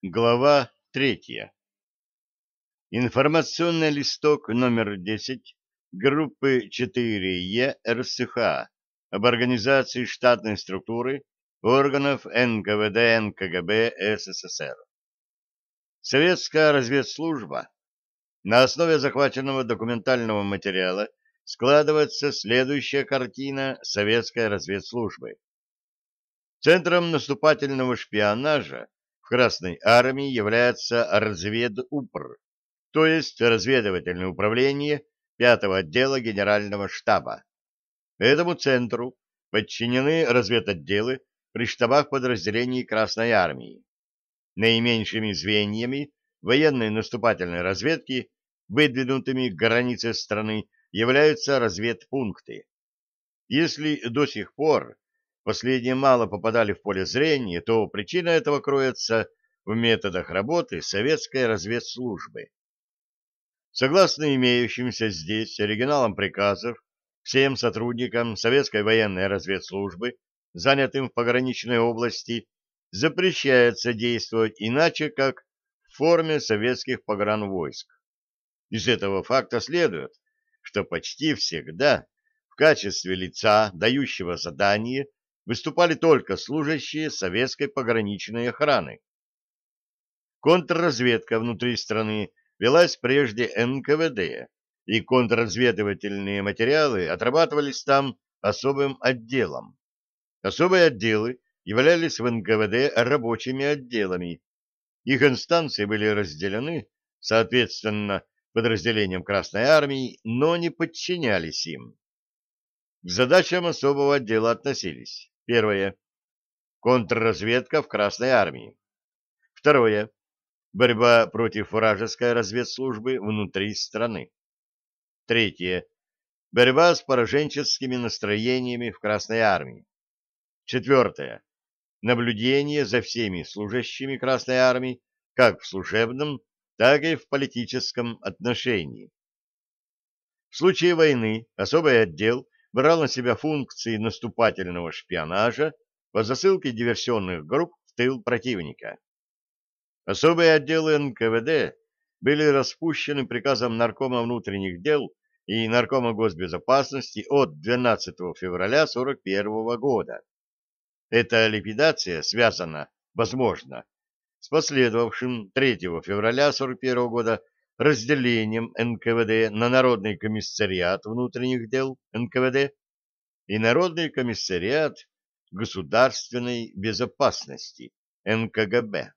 Глава третья. Информационный листок номер 10 группы 4Е РСХ об организации штатной структуры органов НКВД НКГБ СССР. Советская разведслужба. На основе захваченного документального материала складывается следующая картина советской разведслужбы. Центром наступательного шпионажа в Красной армии является разведупр, то есть разведывательное управление 5-го отдела Генерального штаба. Этому центру подчинены разведотделы при штабах подразделений Красной армии. Наименьшими звеньями военной наступательной разведки, выдвинутыми к границе страны, являются разведпункты. Если до сих пор последние мало попадали в поле зрения, то причина этого кроется в методах работы советской разведслужбы. Согласно имеющимся здесь оригиналам приказов, всем сотрудникам советской военной разведслужбы, занятым в пограничной области, запрещается действовать иначе, как в форме советских погранвойск. Из этого факта следует, что почти всегда в качестве лица, дающего задание, выступали только служащие советской пограничной охраны. Контрразведка внутри страны велась прежде НКВД, и контрразведывательные материалы отрабатывались там особым отделом. Особые отделы являлись в НКВД рабочими отделами. Их инстанции были разделены, соответственно, подразделениям Красной Армии, но не подчинялись им. К задачам особого отдела относились Первое. Контрразведка в Красной армии. Второе. Борьба против вражеской разведслужбы внутри страны. Третье. Борьба с пораженческими настроениями в Красной армии. Четвертое. Наблюдение за всеми служащими Красной армии как в служебном, так и в политическом отношении. В случае войны особый отдел брал на себя функции наступательного шпионажа по засылке диверсионных групп в тыл противника. Особые отделы НКВД были распущены приказом Наркома внутренних дел и Наркома госбезопасности от 12 февраля 1941 года. Эта ликвидация связана, возможно, с последовавшим 3 февраля 1941 года разделением НКВД на Народный комиссариат внутренних дел НКВД и Народный комиссариат государственной безопасности НКГБ.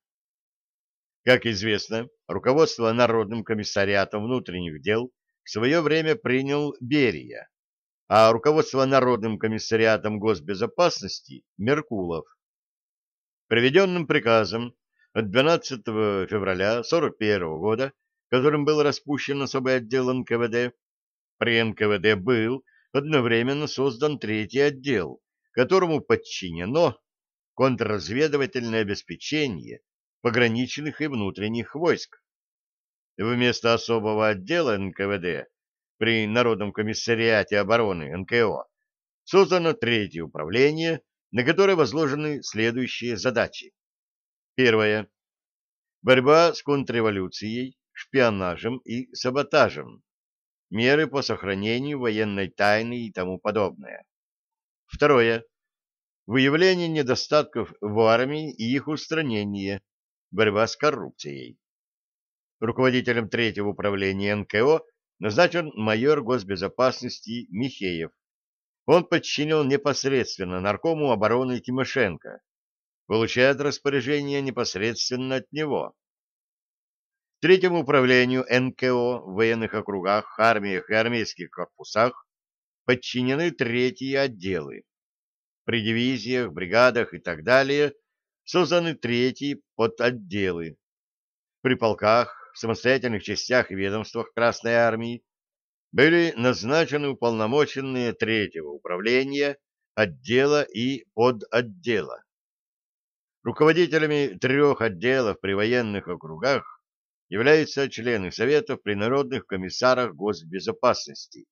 Как известно, руководство Народным комиссариатом внутренних дел в свое время принял Берия, а руководство Народным комиссариатом госбезопасности – Меркулов. Приведенным приказом от 12 февраля 1941 года которым был распущен особый отдел НКВД, при НКВД был одновременно создан третий отдел, которому подчинено контрразведывательное обеспечение пограничных и внутренних войск. Вместо особого отдела НКВД при Народном комиссариате обороны НКО создано третье управление, на которое возложены следующие задачи. Первое. Борьба с контрреволюцией шпионажем и саботажем, меры по сохранению военной тайны и тому подобное. Второе. Выявление недостатков в армии и их устранение, борьба с коррупцией. Руководителем третьего управления НКО назначен майор госбезопасности Михеев. Он подчинен непосредственно наркому обороны Тимошенко, получает распоряжение непосредственно от него. Третьему управлению НКО в военных округах, армиях и армейских корпусах подчинены третьи отделы. При дивизиях, бригадах и так далее созданы третьи подотделы. При полках, самостоятельных частях и ведомствах Красной Армии были назначены уполномоченные третьего управления, отдела и подотдела. Руководителями трех отделов при военных округах являются члены Советов при народных комиссарах госбезопасности.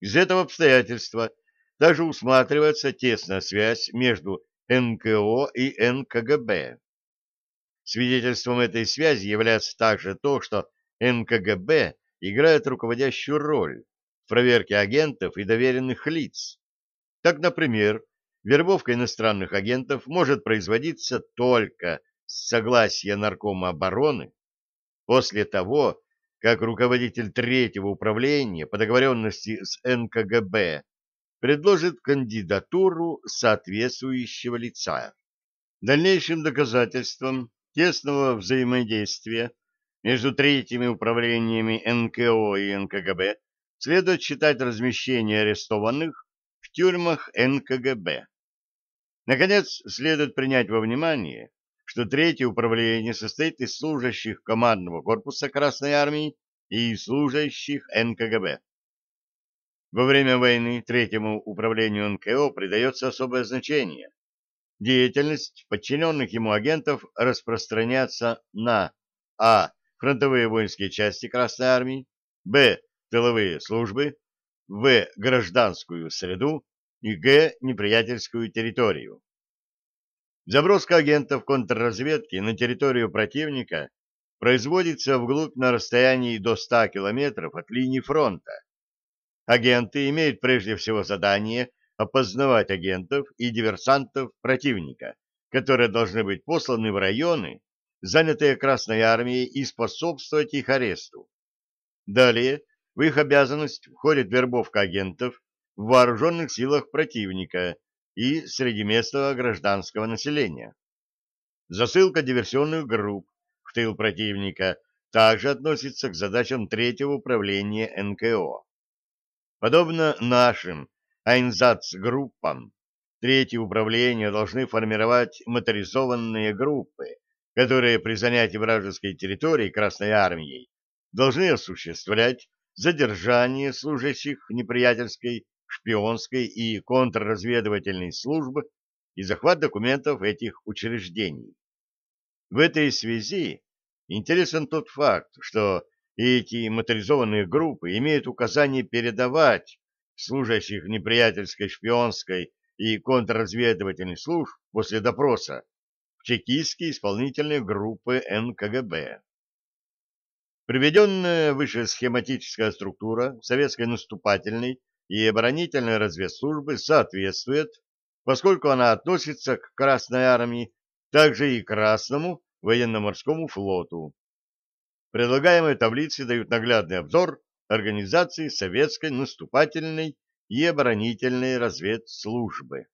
Из этого обстоятельства также усматривается тесная связь между НКО и НКГБ. Свидетельством этой связи является также то, что НКГБ играет руководящую роль в проверке агентов и доверенных лиц. Так, например, вербовка иностранных агентов может производиться только с согласия Наркома обороны после того, как руководитель третьего управления по договоренности с НКГБ предложит кандидатуру соответствующего лица. Дальнейшим доказательством тесного взаимодействия между третьими управлениями НКО и НКГБ следует считать размещение арестованных в тюрьмах НКГБ. Наконец, следует принять во внимание, что третье управление состоит из служащих командного корпуса Красной Армии и служащих НКГБ. Во время войны третьему управлению НКО придается особое значение. Деятельность подчиненных ему агентов распространяется на а. фронтовые воинские части Красной Армии, б. тыловые службы, в. гражданскую среду и г. неприятельскую территорию. Заброска агентов контрразведки на территорию противника производится вглубь на расстоянии до 100 километров от линии фронта. Агенты имеют прежде всего задание опознавать агентов и диверсантов противника, которые должны быть посланы в районы, занятые Красной Армией, и способствовать их аресту. Далее в их обязанность входит вербовка агентов в вооруженных силах противника и среди местного гражданского населения. Засылка диверсионных групп в тыл противника также относится к задачам третьего управления НКО. Подобно нашим Айнзац-группам, третье управление должны формировать моторизованные группы, которые при занятии вражеской территории Красной Армией должны осуществлять задержание служащих неприятельской шпионской и контрразведывательной служб и захват документов этих учреждений. В этой связи интересен тот факт, что эти моторизованные группы имеют указание передавать служащих неприятельской шпионской и контрразведывательной служб после допроса в чекистские исполнительные группы НКГБ. Приведенная выше схематическая структура советской наступательной и оборонительной разведслужбы соответствует, поскольку она относится к Красной армии, также и Красному военно-морскому флоту. Предлагаемые таблицы дают наглядный обзор организации советской наступательной и оборонительной разведслужбы.